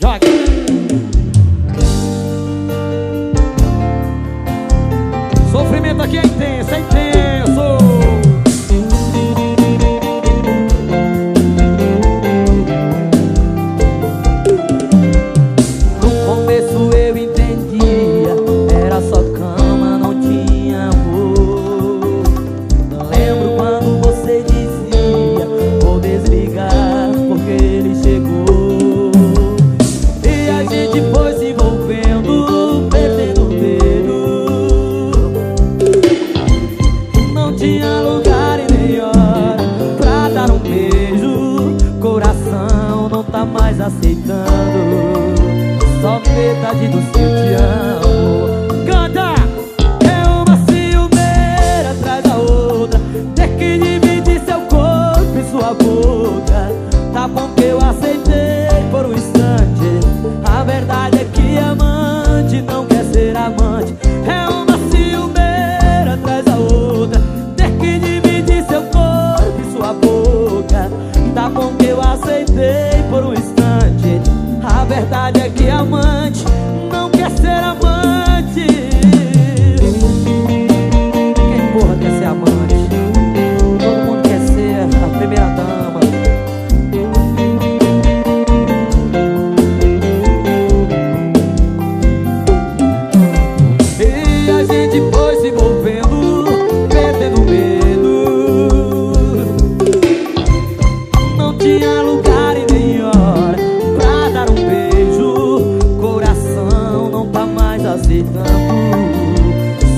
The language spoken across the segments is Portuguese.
Joga. Sofrimento aqui é intenso, é intenso. Tinha lugar e nem hora pra dar um beijo. Coração não tá mais aceitando. Só metade do seu te amo. Canta! É uma ciumeira atrás da outra. Ter que dividir seu corpo e sua boca. Tá bom que eu aceitei por um instante. A verdade é que amante não aceitei por um instante. A verdade é que amante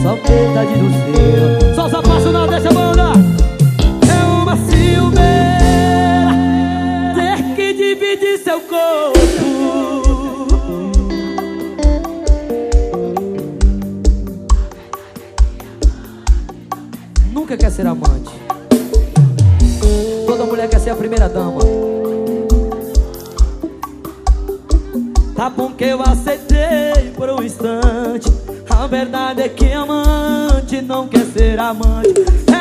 Só metade do seu. Só os apaixonados, deixa a banda. É uma ciumeira ter que dividir seu corpo. Nunca quer ser amante. Toda mulher quer ser a primeira dama. Tá bom que eu aceitei por um instante. A verdade é que amante não quer ser amante.